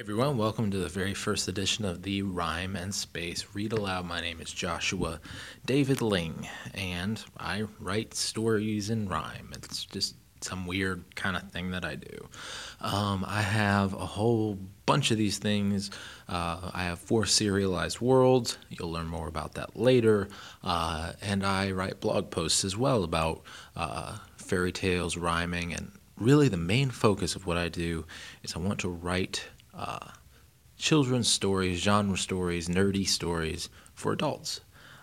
everyone, welcome to the very first edition of the Rhyme and Space Read Aloud. My name is Joshua David Ling, and I write stories in rhyme. It's just some weird kind of thing that I do. Um, I have a whole bunch of these things. Uh, I have four serialized worlds. You'll learn more about that later. Uh, and I write blog posts as well about uh, fairy tales, rhyming, and really the main focus of what I do is I want to write uh, children's stories, genre stories, nerdy stories for adults.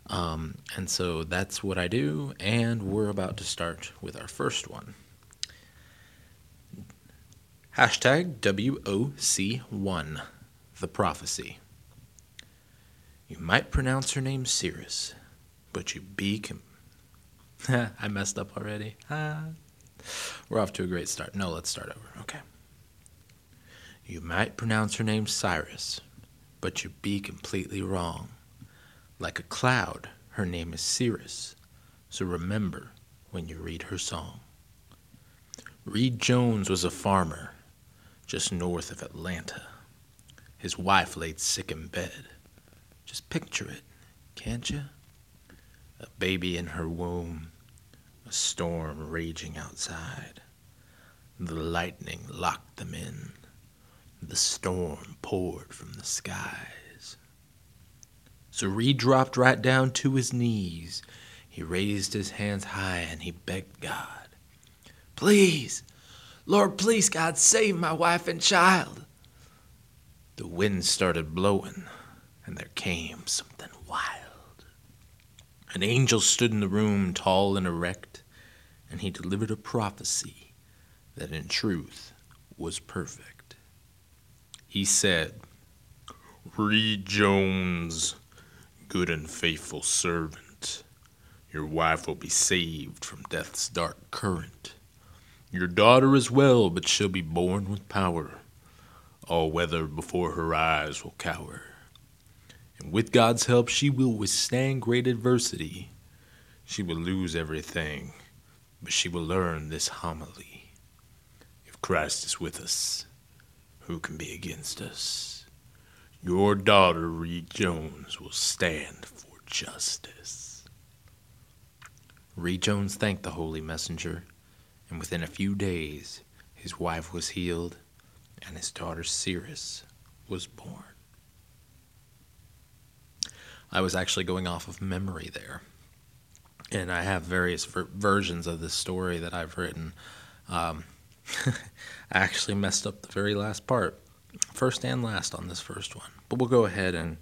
Um, and so that's what I do, and we're about to start with our first one. Hashtag WOC1, The Prophecy. You might pronounce her name Cirrus, but you be. Com- I messed up already. Ah. We're off to a great start. No, let's start over. Okay. You might pronounce her name Cyrus, but you'd be completely wrong. Like a cloud, her name is Cirrus, so remember when you read her song. Reed Jones was a farmer just north of Atlanta. His wife laid sick in bed. Just picture it, can't you? A baby in her womb, a storm raging outside. The lightning locked them in. The storm poured from the skies. So Reed dropped right down to his knees. He raised his hands high and he begged God, Please, Lord, please, God, save my wife and child. The wind started blowing, and there came something wild. An angel stood in the room, tall and erect, and he delivered a prophecy that in truth was perfect he said, Reed Jones, good and faithful servant, your wife will be saved from death's dark current. Your daughter is well, but she'll be born with power. All weather before her eyes will cower. And with God's help, she will withstand great adversity. She will lose everything, but she will learn this homily. If Christ is with us, who can be against us? Your daughter, Reed Jones, will stand for justice. Reed Jones thanked the holy messenger, and within a few days his wife was healed and his daughter Cirrus was born. I was actually going off of memory there. And I have various ver- versions of this story that I've written. Um, I actually messed up the very last part, first and last on this first one. But we'll go ahead and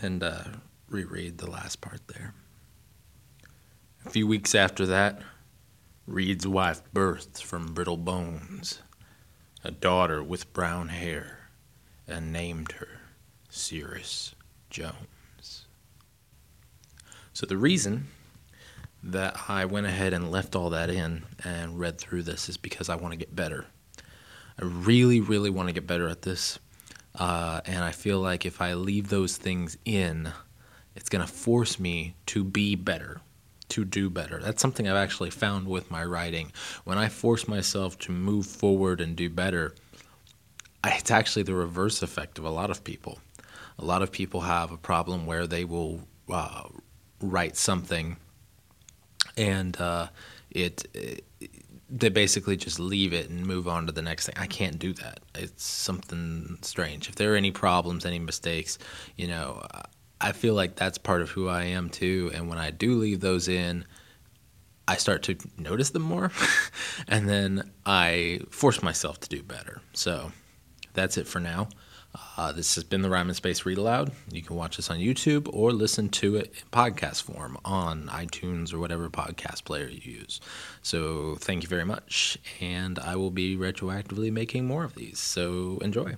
and uh, reread the last part there. A few weeks after that, Reed's wife birthed from brittle bones a daughter with brown hair and named her Cirrus Jones. So the reason that I went ahead and left all that in and read through this is because I want to get better. I really, really want to get better at this. Uh, and I feel like if I leave those things in, it's going to force me to be better, to do better. That's something I've actually found with my writing. When I force myself to move forward and do better, it's actually the reverse effect of a lot of people. A lot of people have a problem where they will uh, write something and uh, it, it, they basically just leave it and move on to the next thing. I can't do that. It's something strange. If there are any problems, any mistakes, you know, I feel like that's part of who I am too. And when I do leave those in, I start to notice them more, and then I force myself to do better. So that's it for now. Uh, this has been the Rhyme and Space Read Aloud. You can watch this on YouTube or listen to it in podcast form on iTunes or whatever podcast player you use. So thank you very much, and I will be retroactively making more of these. So enjoy.